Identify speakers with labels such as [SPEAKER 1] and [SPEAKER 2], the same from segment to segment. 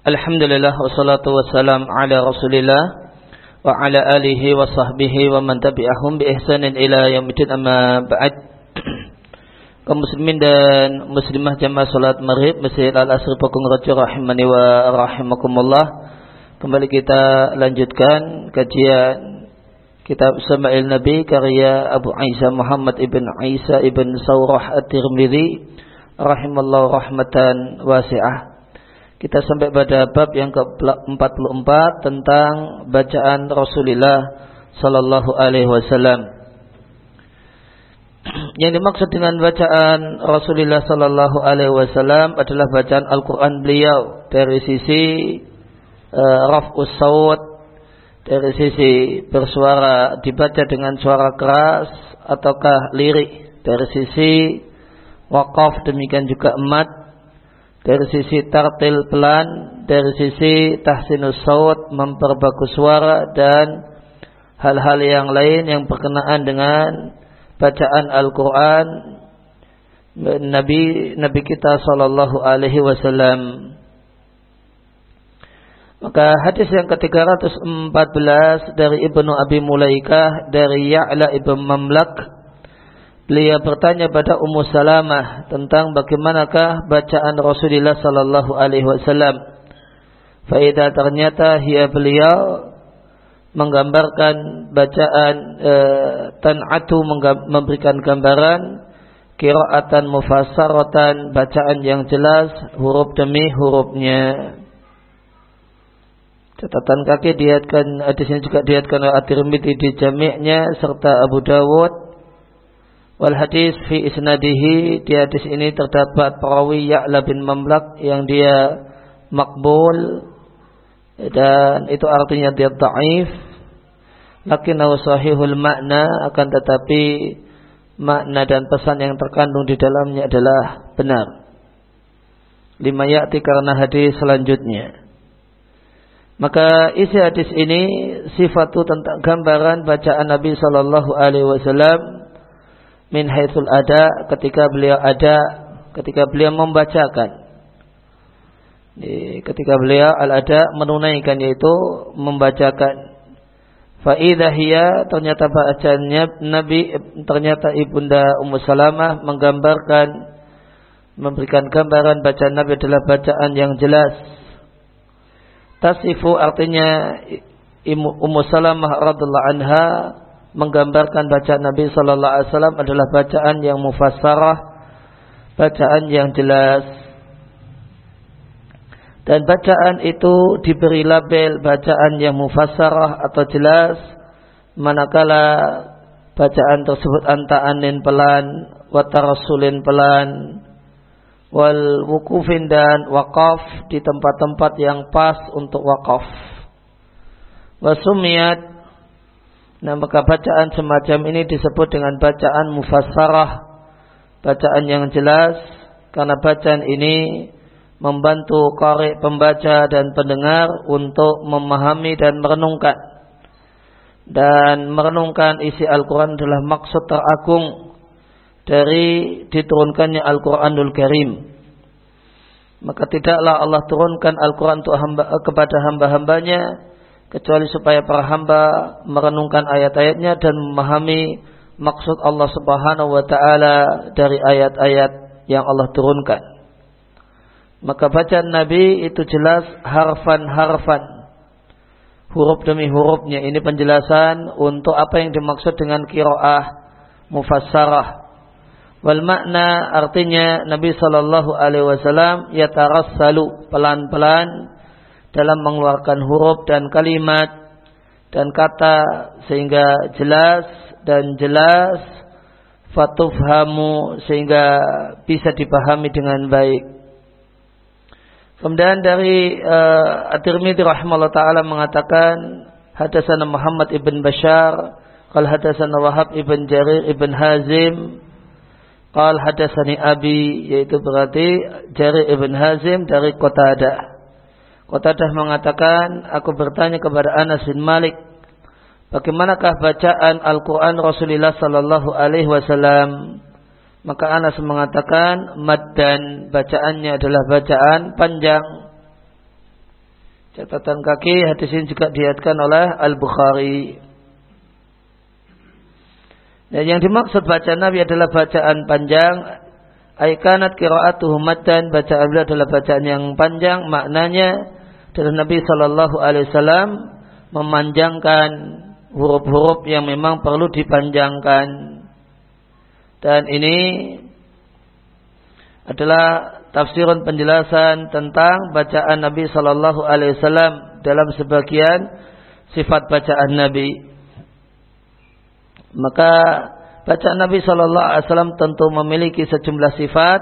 [SPEAKER 1] Alhamdulillah wassalatu wassalam ala Rasulillah wa ala alihi wa sahbihi wa man tabi'ahum bi ihsanin ila yaumil amma ba'd. Kaum muslimin dan muslimah jamaah salat Maghrib Masjid Al-Asr Pakung Raja rahimani wa rahimakumullah. Kembali kita lanjutkan kajian kitab Sama'il Nabi karya Abu Isa Muhammad ibn Isa ibn Saurah At-Tirmidzi rahimallahu rahmatan wasi'ah. Kita sampai pada bab yang ke-44 tentang bacaan Rasulullah sallallahu alaihi wasallam. Yang dimaksud dengan bacaan Rasulullah sallallahu alaihi wasallam adalah bacaan Al-Qur'an beliau. Dari sisi uh, raf'us saut dari sisi bersuara dibaca dengan suara keras ataukah lirik. Dari sisi wakaf demikian juga emat dari sisi tartil pelan, dari sisi tahsinus saut, memperbagus suara dan hal-hal yang lain yang berkenaan dengan bacaan Al-Quran Nabi Nabi kita Sallallahu Alaihi Wasallam. Maka hadis yang ke-314 dari Ibnu Abi Mulaikah dari Ya'la Ibn Mamlak Beliau bertanya pada Ummu Salamah tentang bagaimanakah bacaan Rasulullah sallallahu alaihi wasallam. Faida ternyata hia beliau menggambarkan bacaan e, tan'atu memberikan gambaran kiraatan mufassaratan bacaan yang jelas huruf demi hurufnya. Catatan kaki diatkan hadis juga diatkan oleh At-Tirmidzi di jami'nya serta Abu Dawud Wal hadis fi isnadihi di hadis ini terdapat perawi Ya'la bin Mamlak yang dia makbul dan itu artinya dia dhaif lakinnahu sahihul makna akan tetapi makna dan pesan yang terkandung di dalamnya adalah benar. Lima ya'ti karena hadis selanjutnya. Maka isi hadis ini sifatu tentang gambaran bacaan Nabi Shallallahu Alaihi Wasallam min haitsul ada ketika beliau ada ketika beliau membacakan. Ketika beliau al-ada menunaikan yaitu membacakan. Faidahia ternyata bacaannya Nabi ternyata ibunda Ummu Salamah menggambarkan memberikan gambaran bacaan Nabi adalah bacaan yang jelas. Tasifu artinya Ummu Salamah radhiallahu anha menggambarkan bacaan Nabi Sallallahu Alaihi Wasallam adalah bacaan yang mufassarah, bacaan yang jelas. Dan bacaan itu diberi label bacaan yang mufassarah atau jelas, manakala bacaan tersebut anta'anin pelan, watarasulin pelan, wal wukufin dan wakaf di tempat-tempat yang pas untuk wakaf. Wasumiyat Nah maka bacaan semacam ini disebut dengan bacaan mufassarah. Bacaan yang jelas. Karena bacaan ini membantu korek pembaca dan pendengar untuk memahami dan merenungkan. Dan merenungkan isi Al-Quran adalah maksud teragung dari diturunkannya Al-Quranul Karim. Maka tidaklah Allah turunkan Al-Quran hamba, kepada hamba-hambanya kecuali supaya para hamba merenungkan ayat-ayatnya dan memahami maksud Allah Subhanahu wa taala dari ayat-ayat yang Allah turunkan. Maka bacaan Nabi itu jelas harfan-harfan. Huruf demi hurufnya ini penjelasan untuk apa yang dimaksud dengan kiroah mufassarah. Wal makna artinya Nabi Shallallahu Alaihi Wasallam yatarassalu pelan-pelan dalam mengeluarkan huruf dan kalimat dan kata sehingga jelas dan jelas fatufhamu sehingga bisa dipahami dengan baik. Kemudian dari uh, At-Tirmidzi rahimahullah taala mengatakan hadasana Muhammad ibn Bashar qal hadasana Wahab ibn Jarir ibn Hazim qal hadasani Abi yaitu berarti Jarir ibn Hazim dari Qatadah Qatadah mengatakan, aku bertanya kepada Anas bin Malik, bagaimanakah bacaan Al-Quran Rasulullah Sallallahu Alaihi Wasallam? Maka Anas mengatakan, mad dan bacaannya adalah bacaan panjang. Catatan kaki hadis ini juga diatkan oleh Al-Bukhari. Dan yang dimaksud bacaan Nabi adalah bacaan panjang. Aikanat kiraatuhu dan bacaan beliau adalah bacaan yang panjang. Maknanya dari Nabi Shallallahu Alaihi Wasallam memanjangkan huruf-huruf yang memang perlu dipanjangkan. Dan ini adalah tafsirun penjelasan tentang bacaan Nabi Shallallahu Alaihi Wasallam dalam sebagian sifat bacaan Nabi. Maka bacaan Nabi Shallallahu Alaihi Wasallam tentu memiliki sejumlah sifat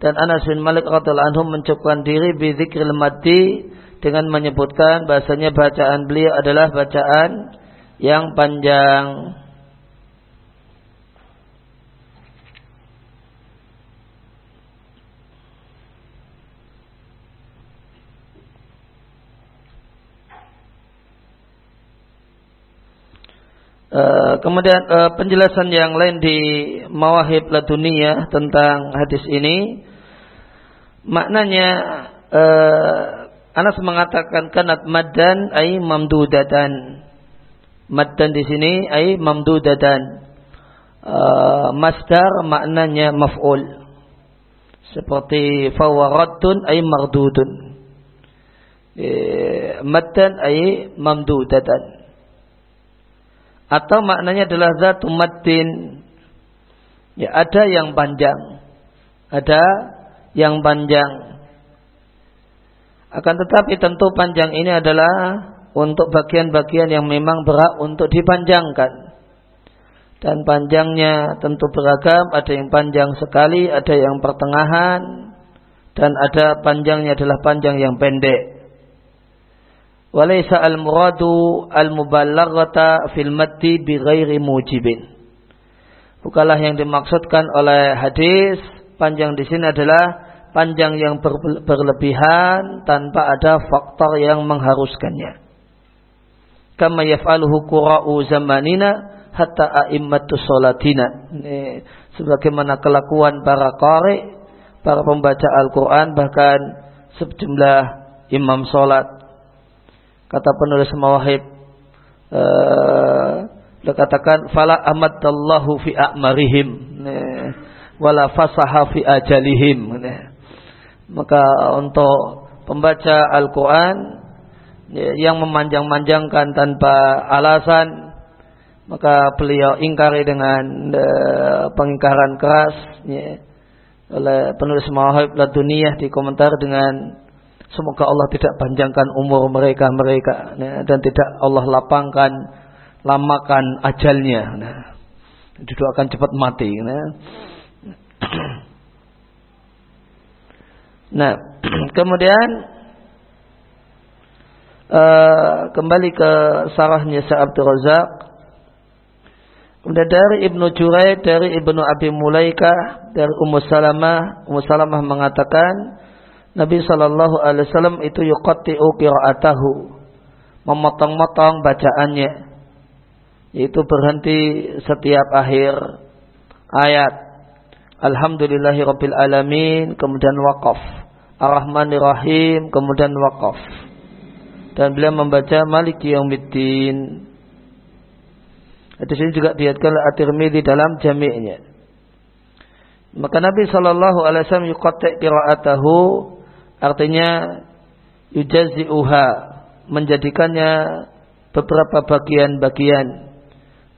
[SPEAKER 1] dan Anas bin Malik radhiallahu anhu mencukupkan diri bidzikril maddi dengan menyebutkan bahasanya bacaan beliau adalah bacaan yang panjang. Uh, kemudian uh, penjelasan yang lain di Mawahib Laduniyah tentang hadis ini maknanya uh, Anas mengatakan kanat maddan ay mamdudatan maddan di sini ay mamdudatan uh, masdar maknanya maf'ul seperti fawaratun ay mardudun eh, maddan ay mamdudatan atau maknanya adalah zatu matin. Ya, ada yang panjang. Ada yang panjang. Akan tetapi tentu panjang ini adalah untuk bagian-bagian yang memang berat untuk dipanjangkan. Dan panjangnya tentu beragam, ada yang panjang sekali, ada yang pertengahan, dan ada panjangnya adalah panjang yang pendek. Walaysa al-muradu al-muballaghata fil mati bi ghairi mujibin. Bukalah yang dimaksudkan oleh hadis panjang di sini adalah panjang yang berlebihan tanpa ada faktor yang mengharuskannya. Kama yaf'aluhu qura'u zamanina hatta a'immatu salatina. Sebagaimana kelakuan para qari, para pembaca Al-Quran bahkan sejumlah imam solat kata penulis mawahib uh, katakan fala amadallahu fi a'marihim wala fasaha fi ajalihim maka untuk pembaca Al-Quran yang memanjang-manjangkan tanpa alasan maka beliau ingkari dengan uh, pengingkaran keras ya, oleh penulis Mawahib Laduniyah di komentar dengan Semoga Allah tidak panjangkan umur mereka mereka ya, dan tidak Allah lapangkan lamakan ajalnya. Nah, itu akan cepat mati. Nah, nah kemudian uh, kembali ke sarahnya Sa'abdur Razak. Kemudian dari Ibnu Jurai, dari Ibnu Abi Mulaikah, dari Ummu Salamah, Ummu Salamah mengatakan, Nabi Shallallahu Alaihi Wasallam itu yuqatti'u qira'atahu memotong-motong bacaannya yaitu berhenti setiap akhir ayat Alhamdulillahi Rabbil Alamin kemudian waqaf Ar-Rahmanir Rahim kemudian waqaf dan beliau membaca Maliki Yaumiddin di sini juga diatkan oleh At-Tirmidzi dalam jami'nya maka Nabi Shallallahu Alaihi Wasallam yuqatti' qira'atahu Artinya yujazi'uha menjadikannya beberapa bagian-bagian.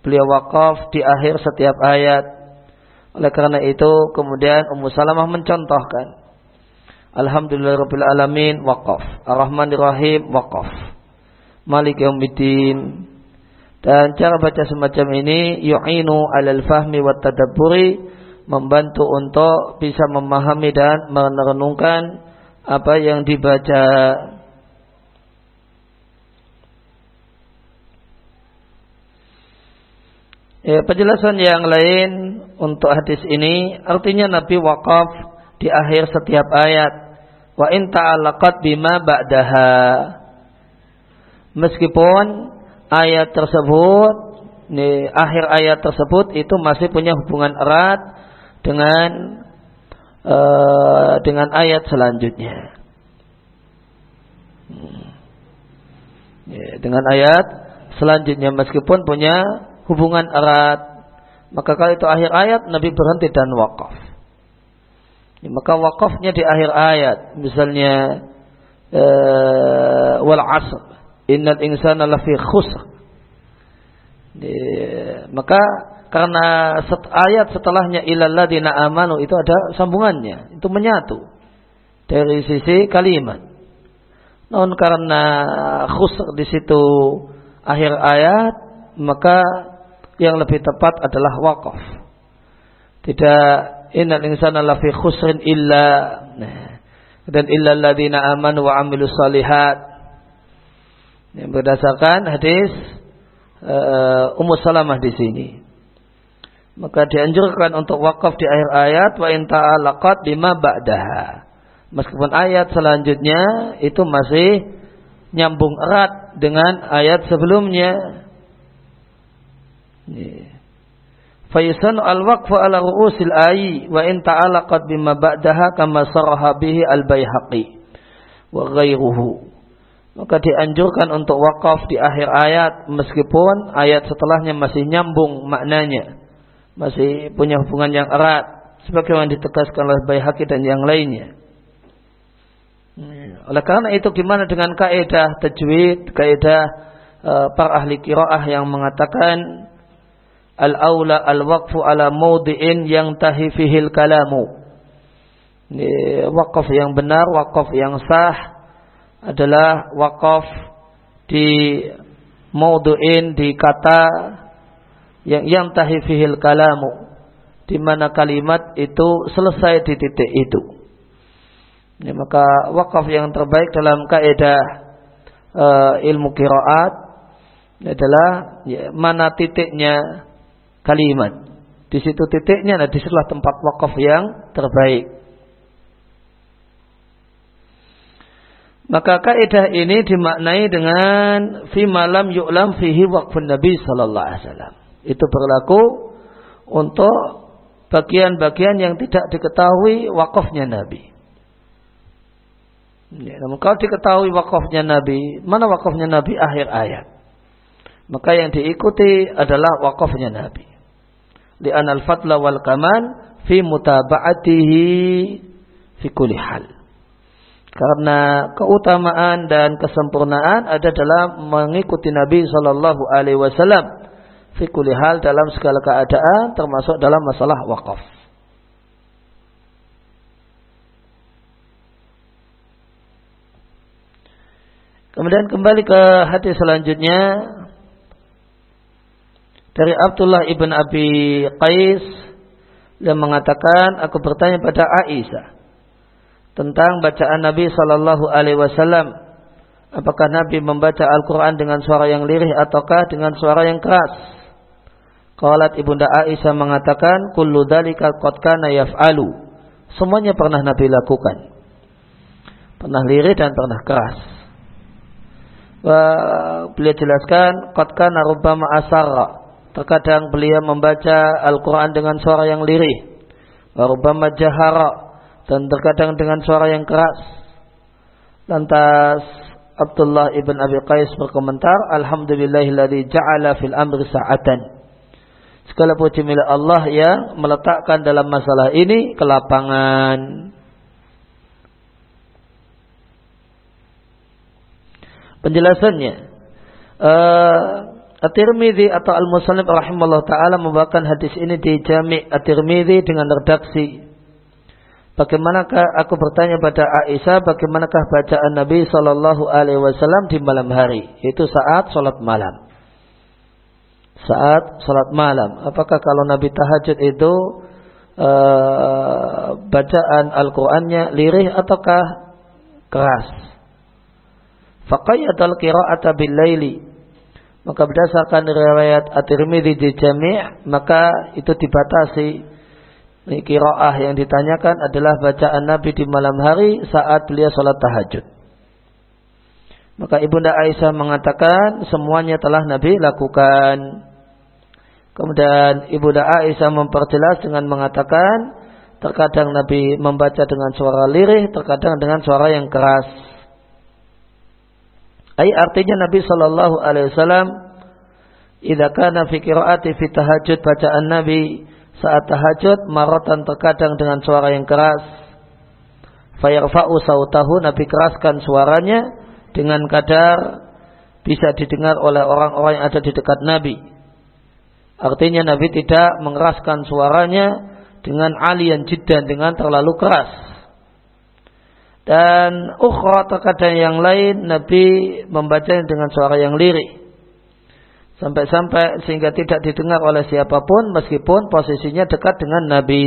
[SPEAKER 1] Beliau wakaf di akhir setiap ayat. Oleh karena itu kemudian Ummu Salamah mencontohkan. Alhamdulillah Rabbil Alamin wakaf. Ar-Rahmanir Rahim wakaf. Malik Yawmiddin. Dan cara baca semacam ini yu'inu alal fahmi wa tadabburi membantu untuk bisa memahami dan merenungkan apa yang dibaca Ya, penjelasan yang lain untuk hadis ini artinya Nabi wakaf di akhir setiap ayat wa in ta'allaqat bima ba'daha meskipun ayat tersebut nih, akhir ayat tersebut itu masih punya hubungan erat dengan uh, dengan ayat selanjutnya. Ya, dengan ayat selanjutnya meskipun punya hubungan erat. Maka kalau itu akhir ayat Nabi berhenti dan wakaf. Maka wakafnya di akhir ayat. Misalnya uh, wal asr innal insana lafi khusr. Maka karena set, ayat setelahnya ladina amanu itu ada sambungannya, itu menyatu dari sisi kalimat. Namun karena khusr di situ akhir ayat, maka yang lebih tepat adalah wakaf. Tidak innal insana lafi khusrin illa nah, dan illa ladina amanu wa amilus salihat. Yang berdasarkan hadis uh, Ummu Salamah di sini maka dianjurkan untuk wakaf di akhir ayat wa in ta'alaqat bima ba'daha. Meskipun ayat selanjutnya itu masih nyambung erat dengan ayat sebelumnya. Fayusan al-waqfu ala ru'usil ayi wa in ta'alaqat bima ba'daha kama saraha bihi al-Baihaqi wa ghairuhu. Maka dianjurkan untuk wakaf di akhir ayat meskipun ayat setelahnya masih nyambung maknanya masih punya hubungan yang erat sebagaimana ditegaskan oleh Baihaqi dan yang lainnya. Hmm. Oleh karena itu gimana dengan kaidah tajwid, kaidah uh, para ahli qiraah yang mengatakan al-aula al-waqfu ala maudi'in yang tahi fihil kalamu. Ini wakaf yang benar, wakaf yang sah adalah wakaf di maudu'in di kata yang yang tahifihil kalamu di mana kalimat itu selesai di titik itu. Ya, maka wakaf yang terbaik dalam kaidah uh, ilmu kiraat adalah ya, mana titiknya kalimat. Di situ titiknya, nah di situlah tempat wakaf yang terbaik. Maka kaidah ini dimaknai dengan fi malam yu'lam fihi waqfun Nabi sallallahu alaihi wasallam. Itu berlaku untuk bagian-bagian yang tidak diketahui wakafnya Nabi. Ya, namun kalau diketahui wakafnya Nabi, mana wakafnya Nabi akhir ayat. Maka yang diikuti adalah wakafnya Nabi. Di anal fatla wal kaman fi mutaba'atihi fi kulli hal. Karena keutamaan dan kesempurnaan ada dalam mengikuti Nabi Shallallahu Alaihi Wasallam fi hal dalam segala keadaan termasuk dalam masalah wakaf. Kemudian kembali ke hadis selanjutnya dari Abdullah ibn Abi Qais yang mengatakan aku bertanya pada Aisyah tentang bacaan Nabi Shallallahu Alaihi Wasallam apakah Nabi membaca Al-Quran dengan suara yang lirih ataukah dengan suara yang keras Qalat Ibunda Aisyah mengatakan kullu dzalika qad kana yaf'alu. Semuanya pernah Nabi lakukan. Pernah lirih dan pernah keras. Wa beliau jelaskan qad kana rubbama. Terkadang beliau membaca Al-Qur'an dengan suara yang lirih. Wa rubbama jahara dan terkadang dengan suara yang keras. Lantas Abdullah ibn Abi Qais berkomentar, Alhamdulillahilladzi ja'ala fil amri sa'atan. Segala puji milik Allah yang meletakkan dalam masalah ini kelapangan. Penjelasannya, uh, At-Tirmidzi atau Al-Musannif rahimahullah taala membawakan hadis ini di Jami' At-Tirmidzi dengan redaksi Bagaimanakah aku bertanya pada Aisyah bagaimanakah bacaan Nabi Shallallahu alaihi wasallam di malam hari? Itu saat sholat malam saat salat malam. Apakah kalau Nabi tahajud itu uh, bacaan Al-Qur'annya lirih ataukah keras? Faqayyatul qira'ata bil laili. Maka berdasarkan riwayat At-Tirmidzi di Jami' maka itu dibatasi ini kiraah yang ditanyakan adalah bacaan Nabi di malam hari saat beliau sholat tahajud. Maka Ibunda Aisyah mengatakan semuanya telah Nabi lakukan. Kemudian Ibu Aisyah memperjelas dengan mengatakan terkadang Nabi membaca dengan suara lirih, terkadang dengan suara yang keras. Ay artinya Nabi Shallallahu Alaihi Wasallam idza kana fi qiraati fi tahajud bacaan Nabi saat tahajud marotan terkadang dengan suara yang keras. Fayarfa'u sautahu Nabi keraskan suaranya dengan kadar bisa didengar oleh orang-orang yang ada di dekat Nabi. Artinya Nabi tidak mengeraskan suaranya dengan alian jiddan dengan terlalu keras. Dan ukhra terkadang yang lain Nabi membacanya dengan suara yang lirih. Sampai-sampai sehingga tidak didengar oleh siapa pun meskipun posisinya dekat dengan Nabi.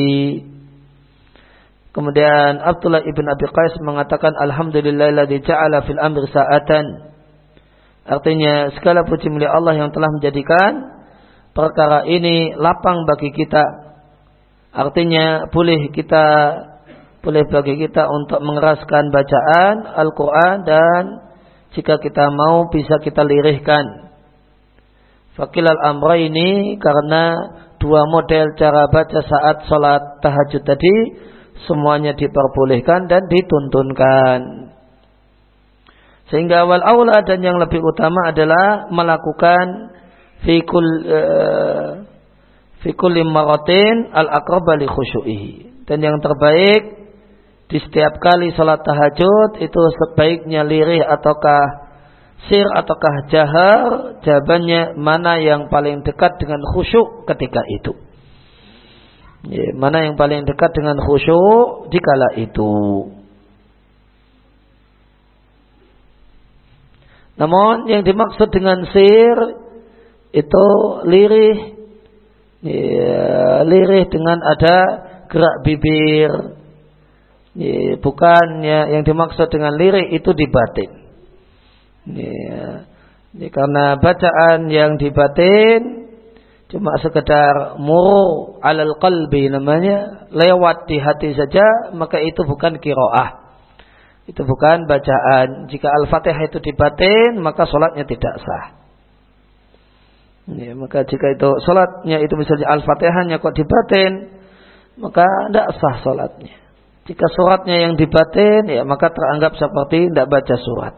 [SPEAKER 1] Kemudian Abdullah ibn Abi Qais mengatakan Alhamdulillahilladzi ja'ala fil amri sa'atan. Artinya segala puji milik Allah yang telah menjadikan perkara ini lapang bagi kita. Artinya boleh kita boleh bagi kita untuk mengeraskan bacaan Al-Quran dan jika kita mau bisa kita lirihkan. Fakil al-amra ini karena dua model cara baca saat sholat tahajud tadi semuanya diperbolehkan dan dituntunkan. Sehingga awal awal dan yang lebih utama adalah melakukan fikul uh, fikul al akrabali khusyu'ihi. Dan yang terbaik di setiap kali sholat tahajud itu sebaiknya lirih ataukah sir ataukah jahar jawabannya mana yang paling dekat dengan khusyuk ketika itu. Ya, mana yang paling dekat dengan khusyuk di kala itu. Namun yang dimaksud dengan sir itu lirih ya, lirih dengan ada gerak bibir ya, bukannya yang dimaksud dengan lirih itu di batin. Ya. Ini karena bacaan yang dibatin cuma sekedar muru alal qalbi namanya lewat di hati saja maka itu bukan kiroah. Itu bukan bacaan. Jika al-fatihah itu dibatin maka sholatnya tidak sah. Ya, maka jika itu sholatnya itu misalnya al-fatihahnya kok dibatin maka tidak sah sholatnya jika suratnya yang dibatin ya maka teranggap seperti tidak baca surat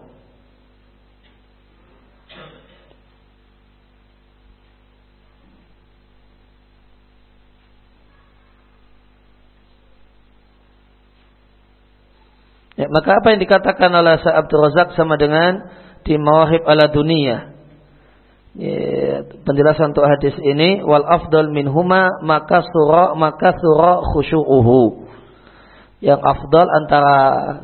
[SPEAKER 1] Ya, maka apa yang dikatakan oleh Sa'ab Abdul Razak sama dengan di Mawahib ala Dunia. Ya, penjelasan untuk hadis ini wal afdal minhuma maka surah maka surah khusyu'uhu. Yang afdal antara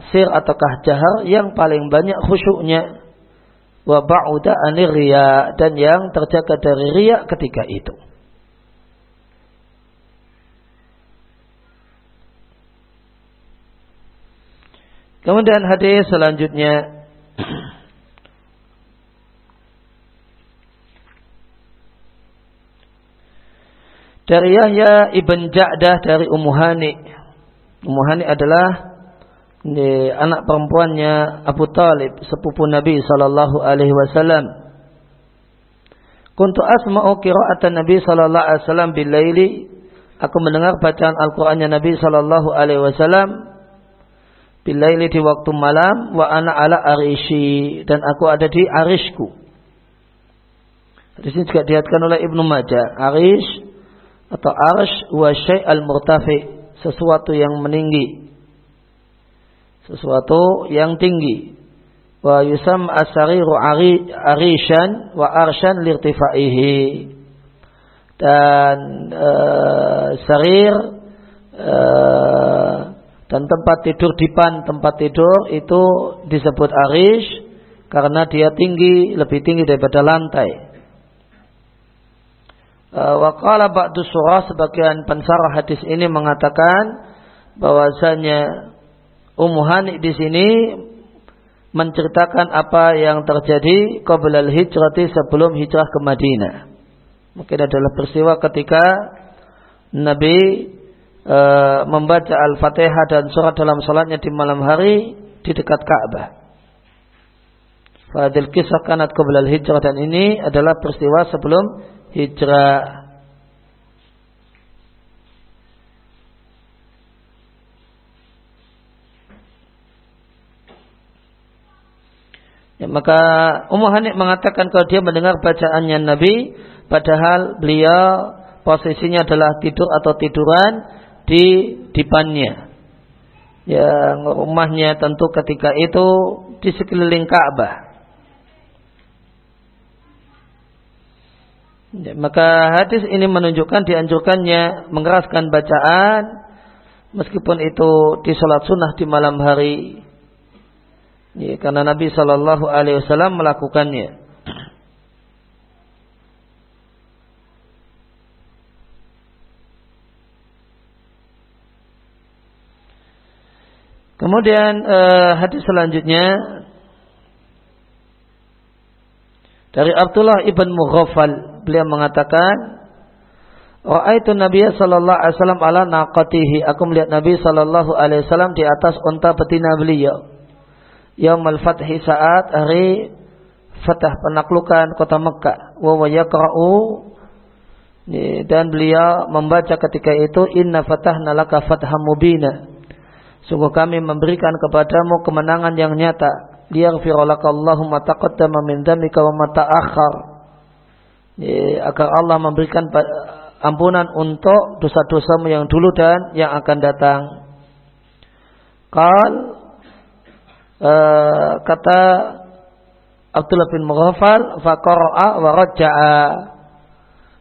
[SPEAKER 1] sir ataukah jahar yang paling banyak khusyuknya wa ba'uda anir riya dan yang terjaga dari riya ketika itu. Kemudian hadis selanjutnya dari Yahya ibn Ja'dah dari Ummu Hani. Ummu Hani adalah anak perempuannya Abu Talib, sepupu Nabi sallallahu alaihi wasallam. Kuntu asma'u qira'atan Nabi sallallahu alaihi wasallam bil laili. Aku mendengar bacaan Al-Qur'annya Nabi sallallahu alaihi wasallam Bilaili di waktu malam wa ana ala arishi dan aku ada di arishku. Di sini juga dilihatkan oleh Ibnu Majah. Arish atau arsh wa syai' al-murtafi. Sesuatu yang meninggi. Sesuatu yang tinggi. Wa yusam asariru arishan wa arshan lirtifaihi. Dan uh, sarir uh, dan tempat tidur dipan tempat tidur itu disebut arish karena dia tinggi lebih tinggi daripada lantai. Uh, Wakala ba'du surah sebagian pensarah hadis ini mengatakan bahwasanya Ummu Hani di sini menceritakan apa yang terjadi qabla al-hijrati sebelum hijrah ke Madinah. Mungkin adalah peristiwa ketika Nabi e, membaca Al-Fatihah dan surat dalam salatnya di malam hari di dekat Ka'bah. Fadil kisah kanat qabla hijrah dan ini adalah peristiwa sebelum hijrah. Ya, maka Ummu Hanik mengatakan kalau dia mendengar bacaannya Nabi, padahal beliau posisinya adalah tidur atau tiduran di dipannya. Ya, rumahnya tentu ketika itu di sekeliling Ka'bah. Ya, maka hadis ini menunjukkan dianjurkannya mengeraskan bacaan meskipun itu di sholat sunnah di malam hari. Ya, karena Nabi Shallallahu Alaihi Wasallam melakukannya. Kemudian uh, hadis selanjutnya dari Abdullah ibn Mughafal beliau mengatakan Ra'aitu Nabi sallallahu alaihi wasallam ala naqatihi. Aku melihat Nabi sallallahu alaihi wasallam di atas unta betina beliau. Yaumal fathi saat hari fatah penaklukan kota Mekah. Wa wa yaqra'u dan beliau membaca ketika itu inna fatahna laka fatham mubina. Sungguh kami memberikan kepadamu kemenangan yang nyata. Liyaghfirulaka Allahumma taqaddama min dhamika wa ma agar Allah memberikan ampunan untuk dosa-dosamu yang dulu dan yang akan datang. Kal uh, kata Abdullah bin Mughafal faqara'a wa raja'a.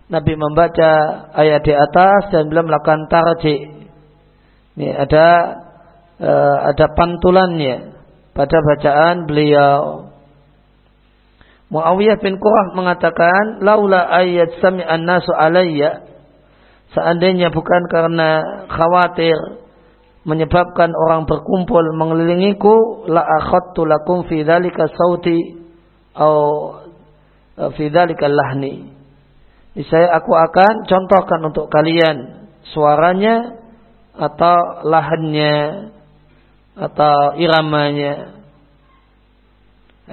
[SPEAKER 1] Nabi membaca ayat di atas dan beliau melakukan tarji. Ini ada uh, ada pantulannya pada bacaan beliau. Muawiyah bin Qurah mengatakan, "Laula ayat sami'an nasu alayya." Seandainya bukan karena khawatir menyebabkan orang berkumpul mengelilingiku, la akhadtu lakum fi dzalika sauti atau eh, fi dzalika lahni. Saya aku akan contohkan untuk kalian suaranya atau lahannya atau iramanya.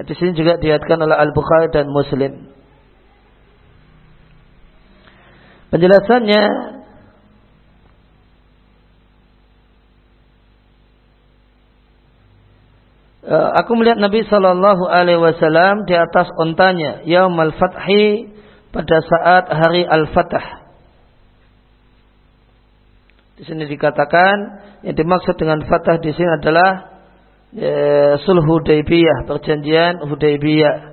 [SPEAKER 1] Di sini juga diatkan oleh Al-Bukhari dan Muslim. Penjelasannya eh, Aku melihat Nabi Shallallahu Alaihi Wasallam di atas ontanya Yaum al Fathi pada saat hari al Fatah. Di sini dikatakan yang dimaksud dengan Fatah di sini adalah ya, sulh Hudaybiyah, perjanjian Hudaybiyah.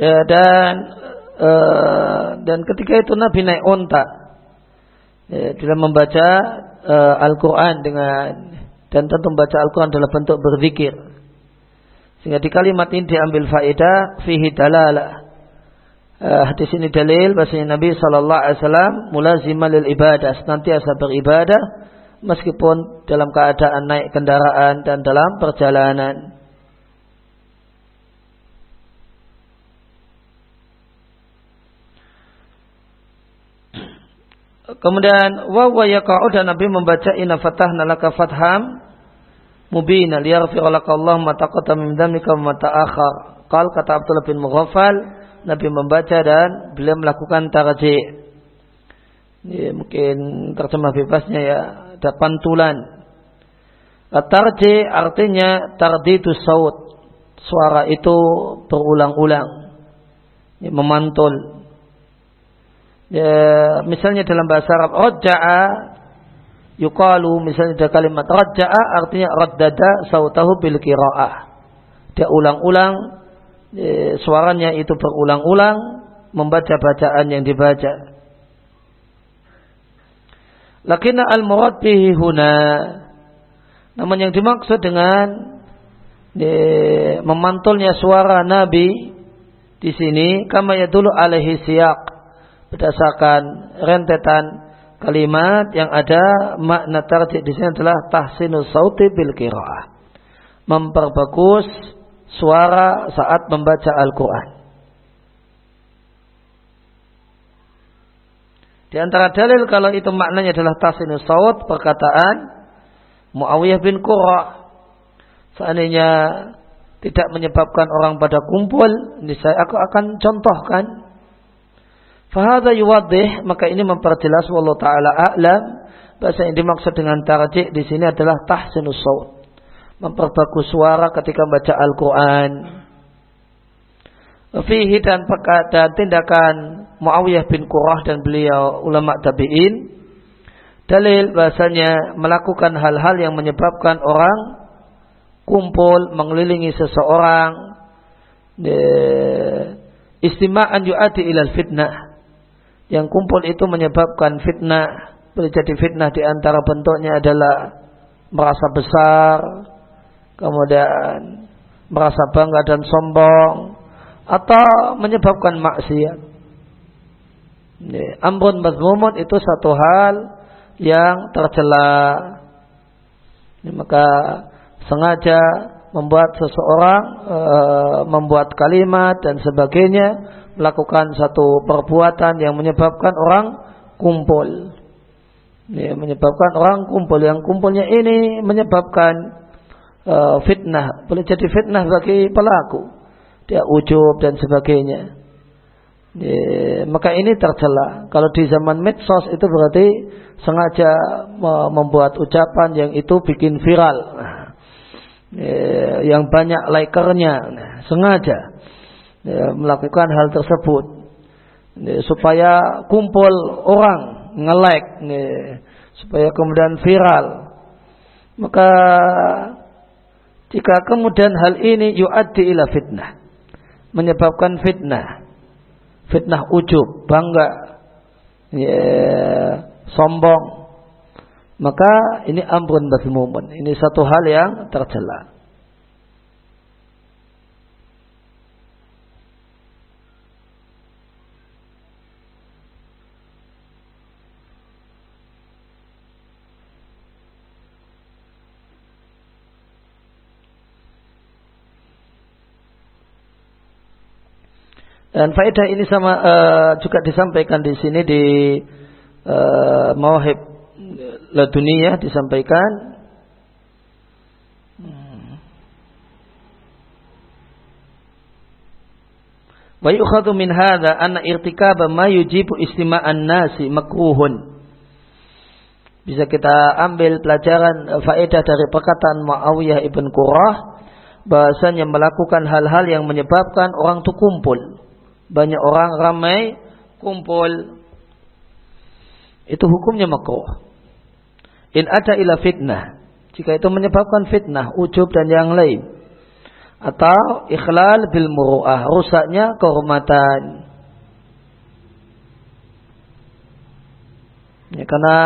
[SPEAKER 1] Ya, dan uh, dan ketika itu Nabi naik onta ya, dalam membaca uh, Al-Quran dengan dan tentu membaca Al-Quran dalam bentuk berzikir. Sehingga di kalimat ini diambil faedah fihi dalalah. Uh, hadis ini dalil bahasanya Nabi Shallallahu Alaihi Wasallam mulazimah lil ibadah senantiasa beribadah meskipun dalam keadaan naik kendaraan dan dalam perjalanan. Kemudian wa wa dan Nabi membaca inna fatahna laka fatham mubina liyaghfir laka Allah ma taqaddama min dhanbika wa ma ta'akhkhar. Qal kata Abdullah bin Mughaffal, Nabi membaca dan beliau melakukan tarji. Ya, mungkin terjemah bebasnya ya, ada pantulan. Tarji artinya tarditu saut. Suara itu berulang-ulang. Ya, memantul. Ya, misalnya dalam bahasa Arab, Raja'a yukalu misalnya ada kalimat raja'a artinya raddada sautahu bil qiraah. Dia ulang-ulang e, suaranya itu berulang-ulang membaca bacaan yang dibaca. Lakinna al-murad bihi huna. Namun yang dimaksud dengan e, memantulnya suara Nabi di sini kama yadulu alaihi siyak berdasarkan rentetan kalimat yang ada makna tarjih di sini adalah tahsinus sauti bil qiraah. Memperbagus suara saat membaca Al-Qur'an. Di antara dalil kalau itu maknanya adalah tahsinus saut perkataan Muawiyah bin Qurra seandainya tidak menyebabkan orang pada kumpul, ini saya aku akan contohkan. Fahada yuwadih, maka ini memperjelas wallahu taala a'lam bahasa yang dimaksud dengan tarjih di sini adalah tahsinus saut. Memperbagus suara ketika membaca Al-Qur'an. Fihi dan dan tindakan Muawiyah bin Qurrah dan beliau ulama tabi'in dalil bahasanya melakukan hal-hal yang menyebabkan orang kumpul mengelilingi seseorang istima'an yu'ati ilal fitnah yang kumpul itu menyebabkan fitnah boleh jadi fitnah di antara bentuknya adalah merasa besar kemudian merasa bangga dan sombong atau menyebabkan maksiat. Amrun mazmumun itu satu hal yang tercela. Maka sengaja membuat seseorang e, membuat kalimat dan sebagainya melakukan satu perbuatan yang menyebabkan orang kumpul. Ya, menyebabkan orang kumpul. Yang kumpulnya ini menyebabkan e, fitnah. Boleh jadi fitnah bagi pelaku. Dia ujub dan sebagainya. Ya, maka ini tercela. Kalau di zaman medsos itu berarti sengaja membuat ucapan yang itu bikin viral. Ya, yang banyak likernya. Nah, sengaja ya, melakukan hal tersebut ya, supaya kumpul orang nge-like ya, supaya kemudian viral maka jika kemudian hal ini yu'addi ila fitnah menyebabkan fitnah fitnah ujub bangga ya, sombong maka ini amrun mazmumun. Ini satu hal yang tercela. Dan faedah ini sama uh, juga disampaikan di sini di uh, Mawahib laduniyah disampaikan Wa yukhadhu min hadha anna irtikaba ma yujibu istima'an nasi makruhun. Bisa kita ambil pelajaran eh, faedah dari perkataan Muawiyah ibn Qurrah bahasanya melakukan hal-hal yang menyebabkan orang itu kumpul. Banyak orang ramai kumpul. Itu hukumnya makruh. In ada ila fitnah. Jika itu menyebabkan fitnah, ujub dan yang lain. Atau ikhlal bil muru'ah. Rusaknya kehormatan. Ya, karena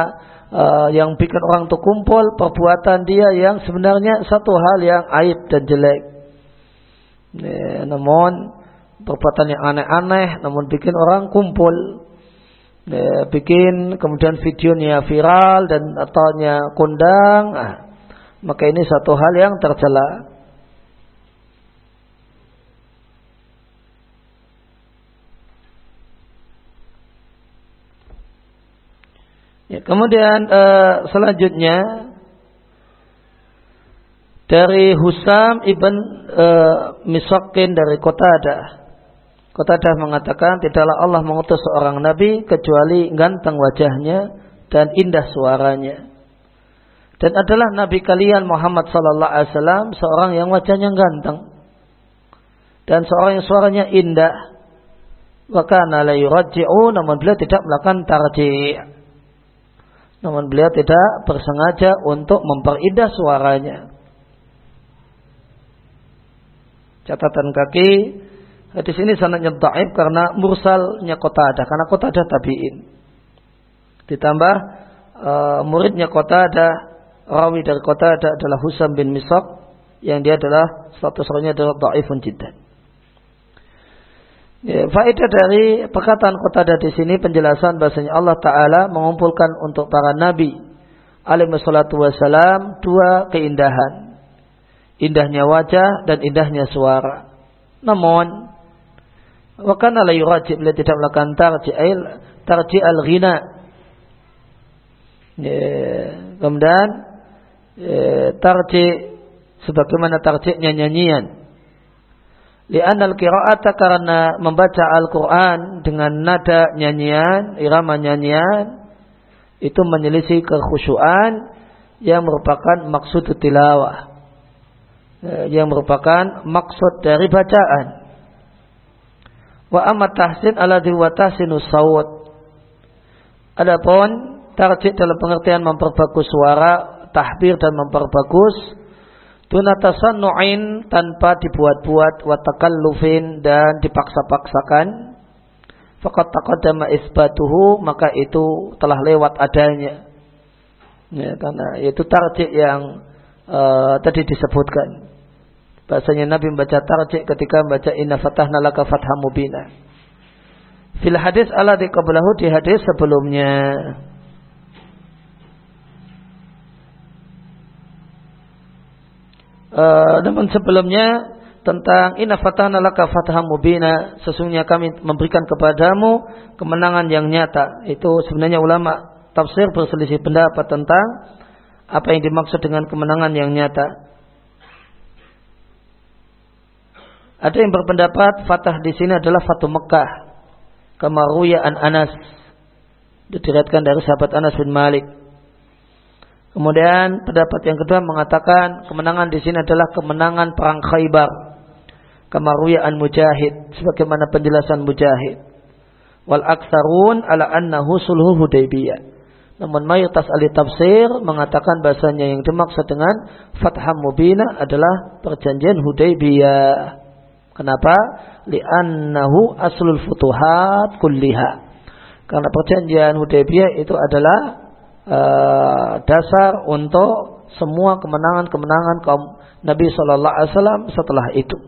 [SPEAKER 1] uh, yang bikin orang itu kumpul perbuatan dia yang sebenarnya satu hal yang aib dan jelek. Ya, namun perbuatan yang aneh-aneh namun bikin orang kumpul ya, bikin kemudian videonya viral dan ataunya kondang, ah, maka ini satu hal yang tercela. Ya, kemudian uh, selanjutnya dari Husam ibn uh, Misakin dari kota ada Qatadah mengatakan tidaklah Allah mengutus seorang nabi kecuali ganteng wajahnya dan indah suaranya. Dan adalah nabi kalian Muhammad sallallahu alaihi wasallam seorang yang wajahnya ganteng dan seorang yang suaranya indah. Wa kana la yurajji'u namun beliau tidak melakukan tarji'. Namun beliau tidak bersengaja untuk memperindah suaranya. Catatan kaki Hadis ini sanadnya dhaif karena mursalnya kota ada, karena kota ada tabiin. Ditambah uh, muridnya kota ada, rawi dari kota ada adalah Husam bin Misak yang dia adalah status rohnya adalah dhaifun jiddan. Ya, faedah dari perkataan kota ada di sini penjelasan bahasanya Allah Taala mengumpulkan untuk para nabi alaihi salatu wasalam dua keindahan. Indahnya wajah dan indahnya suara. Namun Wa kana la yurajib beliau tidak melakukan tarji'il tarji al-ghina. Ya, kemudian ya, tarji sebagaimana tarji'nya nyanyian. Li'anal qira'ata karena membaca Al-Quran dengan nada nyanyian, irama nyanyian, itu menyelisih kekhusyuan yang merupakan maksud tilawah. Eh, yang merupakan maksud dari bacaan. Wa amat tahsin ala wa tahsinu sawat. Adapun tarjih dalam pengertian memperbagus suara, tahbir dan memperbagus Tunatasannu'in tanpa dibuat-buat watakallufin dan dipaksa-paksakan. Fakat taqaddama isbatuhu maka itu telah lewat adanya. Ya, karena itu tarjik yang uh, tadi disebutkan. Bahasanya Nabi membaca tarjik ketika membaca inna fatahna laka fathah mubina. Fil hadis ala di di hadis sebelumnya. Uh, namun sebelumnya tentang inna fatahna laka fataham mubina sesungguhnya kami memberikan kepadamu kemenangan yang nyata itu sebenarnya ulama tafsir berselisih pendapat tentang apa yang dimaksud dengan kemenangan yang nyata ada yang berpendapat fatah di sini adalah Fatu Mekah kamaruya an Anas diriatkan dari sahabat Anas bin Malik Kemudian pendapat yang kedua mengatakan kemenangan di sini adalah kemenangan perang Khaybar. Kemaruyaan Mujahid sebagaimana penjelasan Mujahid. Wal aksarun ala annahu sulhu Hudaybiyah. Namun mayoritas ahli tafsir mengatakan bahasanya yang dimaksud dengan fathah mubina adalah perjanjian Hudaybiyah. Kenapa? Li'annahu aslul futuhat kulliha. Karena perjanjian Hudaybiyah itu adalah uh, dasar untuk semua kemenangan-kemenangan kaum Nabi Shallallahu Alaihi Wasallam setelah itu.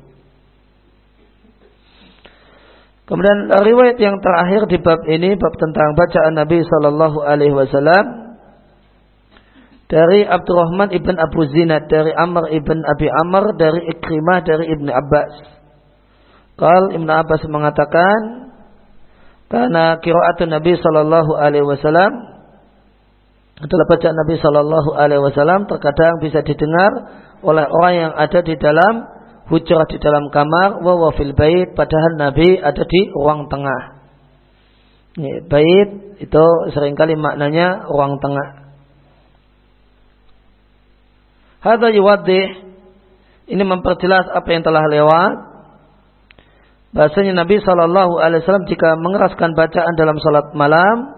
[SPEAKER 1] Kemudian riwayat yang terakhir di bab ini bab tentang bacaan Nabi Shallallahu Alaihi Wasallam dari Abdurrahman ibn Abu Zinad dari Amr ibn Abi Amr dari Ikrimah dari ibn Abbas. Kal ibn Abbas mengatakan karena kiraat Nabi Shallallahu Alaihi Wasallam adalah bacaan Nabi Shallallahu Alaihi Wasallam terkadang bisa didengar oleh orang yang ada di dalam hujrah di dalam kamar wa fil bait padahal Nabi ada di ruang tengah. Ini, bait itu sering kali maknanya ruang tengah. Hadza yuwaddih ini memperjelas apa yang telah lewat. Bahasanya Nabi Shallallahu Alaihi Wasallam jika mengeraskan bacaan dalam salat malam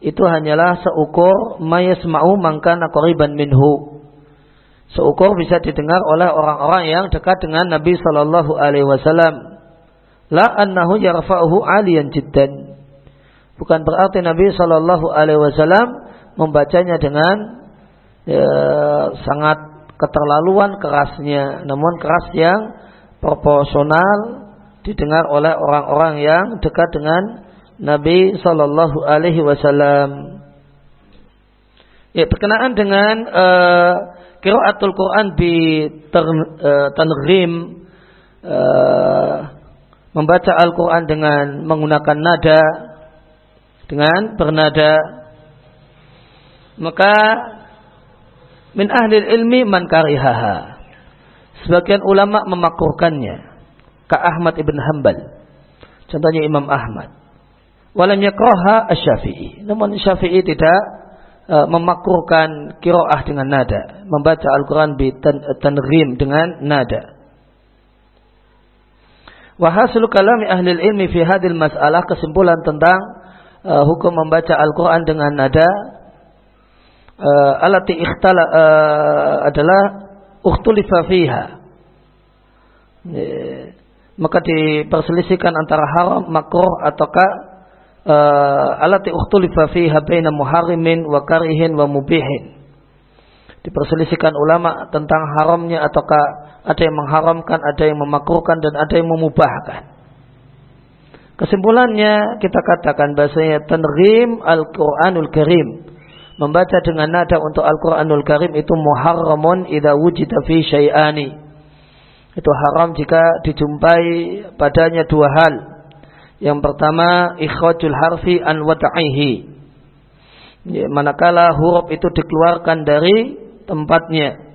[SPEAKER 1] itu hanyalah seukur mayasma'u mangkana qariban minhu. Seukur bisa didengar oleh orang-orang yang dekat dengan Nabi sallallahu alaihi wasallam. La annahu yarfa'uhu aliyan jiddan. Bukan berarti Nabi sallallahu alaihi wasallam membacanya dengan ya, sangat keterlaluan kerasnya, namun keras yang proporsional didengar oleh orang-orang yang dekat dengan Nabi Shallallahu Alaihi Wasallam. Ya, berkenaan dengan uh, kiraatul Quran di uh, tanrim uh, membaca Al-Quran dengan menggunakan nada dengan bernada. Maka min ahli ilmi man karihaha. Sebagian ulama memakurkannya ka Ahmad ibn Hanbal contohnya Imam Ahmad Walam yakroha asyafi'i. Namun syafi'i tidak uh, memakruhkan kiroah dengan nada. Membaca Al-Quran bi tanrim dengan nada. Wahasul kalami ahli ilmi fi hadil masalah kesimpulan tentang uh, hukum membaca Al-Quran dengan nada uh, alati ikhtala uh, adalah ukhtulifa fiha. Maka diperselisihkan antara haram, makruh ataukah uh, alati ukhtulifa fiha baina muharrimin wa karihin wa mubihin. Diperselisihkan ulama tentang haramnya ataukah ada yang mengharamkan, ada yang memakruhkan dan ada yang memubahkan. Kesimpulannya kita katakan bahasanya tanrim Al-Quranul Karim. Membaca dengan nada untuk Al-Quranul Karim itu muharramun idha wujida fi syai'ani. Itu haram jika dijumpai padanya dua hal. Yang pertama ikhrajul harfi an wada'ihi. Ya, manakala huruf itu dikeluarkan dari tempatnya.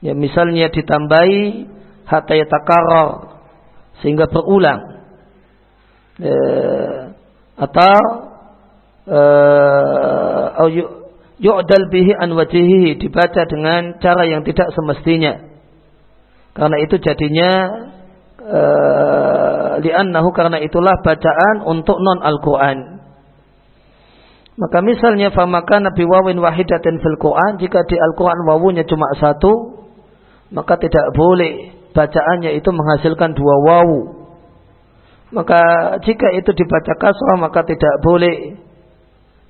[SPEAKER 1] Ya, misalnya ditambahi hatta yatakarrar sehingga berulang e, atau e, yu'dal bihi an wajihi dibaca dengan cara yang tidak semestinya karena itu jadinya e, li'annahu karena itulah bacaan untuk non Al-Quran. Maka misalnya famaka nabi wawin wahidatin fil Quran jika di Al-Quran wawunya cuma satu maka tidak boleh bacaannya itu menghasilkan dua wawu. Maka jika itu dibaca kasrah maka tidak boleh.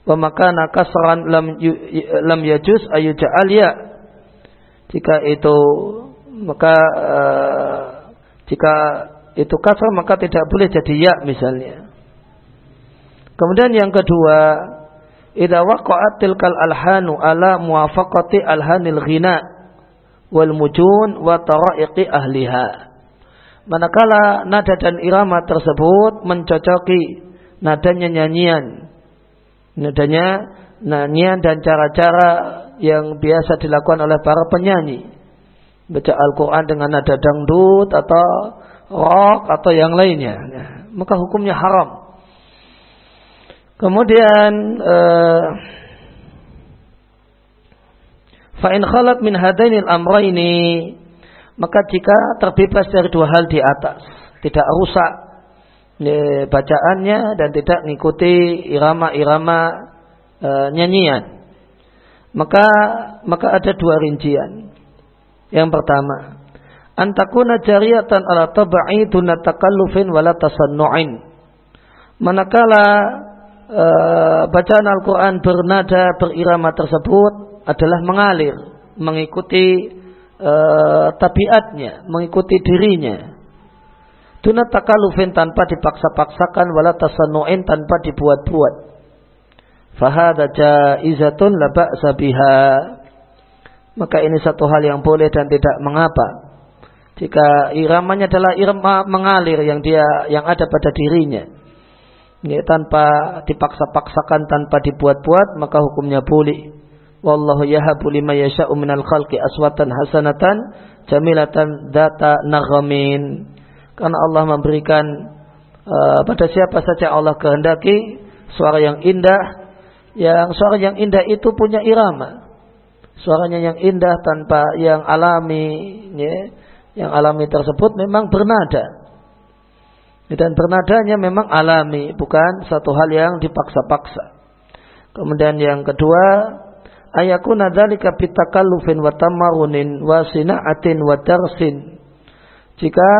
[SPEAKER 1] Wa makana kasran lam lam ayu ja'al ya. Jika itu maka uh, jika itu kasar maka tidak boleh jadi ya misalnya. Kemudian yang kedua idza waqa'at tilkal alhanu ala muwafaqati alhanil ghina wal mujun wa tara'iqi ahliha. Manakala nada dan irama tersebut mencocoki nadanya nyanyian. Nadanya nyanyian dan cara-cara yang biasa dilakukan oleh para penyanyi. Baca Al-Quran dengan nada dangdut atau rock atau yang lainnya. Maka hukumnya haram. Kemudian uh, Fa'in khalat min hadainil amraini maka jika terbebas dari dua hal di atas, tidak rusak bacaannya dan tidak mengikuti irama-irama e, nyanyian. Maka maka ada dua rincian. Yang pertama, antakuna jariyatan ala tabai duna takallufin wala. Manakala e, bacaan Al-Quran bernada berirama tersebut adalah mengalir, mengikuti e, tabiatnya, mengikuti dirinya Tuna takalufin tanpa dipaksa-paksakan wala tasannu'in tanpa dibuat-buat. Fahada jaizatun la ba'sa. Maka ini satu hal yang boleh dan tidak mengapa. Jika iramanya adalah irama mengalir yang dia yang ada pada dirinya. Ya, tanpa dipaksa-paksakan tanpa dibuat-buat maka hukumnya boleh. Wallahu yahabu lima yasha'u minal khalqi aswatan hasanatan jamilatan data naghamin karena Allah memberikan uh, pada siapa saja Allah kehendaki suara yang indah yang suara yang indah itu punya irama suaranya yang indah tanpa yang alami ya, yang alami tersebut memang bernada. Dan bernadanya memang alami bukan satu hal yang dipaksa-paksa. Kemudian yang kedua ayakuna dzalika bitakallufin wa tamarunin wa sina'atin wa darsin. Jika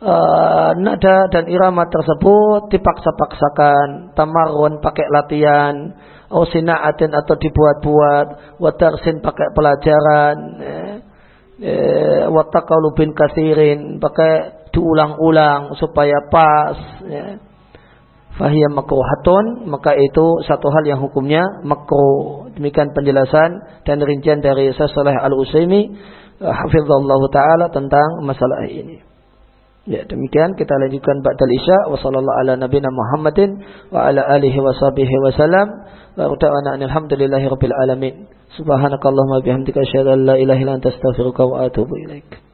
[SPEAKER 1] uh, nada dan irama tersebut dipaksa-paksakan, tamarun pakai latihan, ausinaatin atau dibuat-buat, wadarsin pakai pelajaran, eh, eh, watakalubin kasirin pakai diulang-ulang supaya pas. Ya. Fahiyah makruhatun maka itu satu hal yang hukumnya makruh. Demikian penjelasan dan rincian dari Syaikh Al-Utsaimin hafizallahu taala tentang masalah ini. Ya demikian kita lanjutkan ba'dal isya. Wa sallallahu ala nabiyina Muhammadin wa ala alihi wa sahbihi wa salam. Wa ta'ala alhamdulillahi rabbil alamin. Subhanakallahumma bihamdika asyhadu an la ilaha illa anta astaghfiruka wa atubu ilaik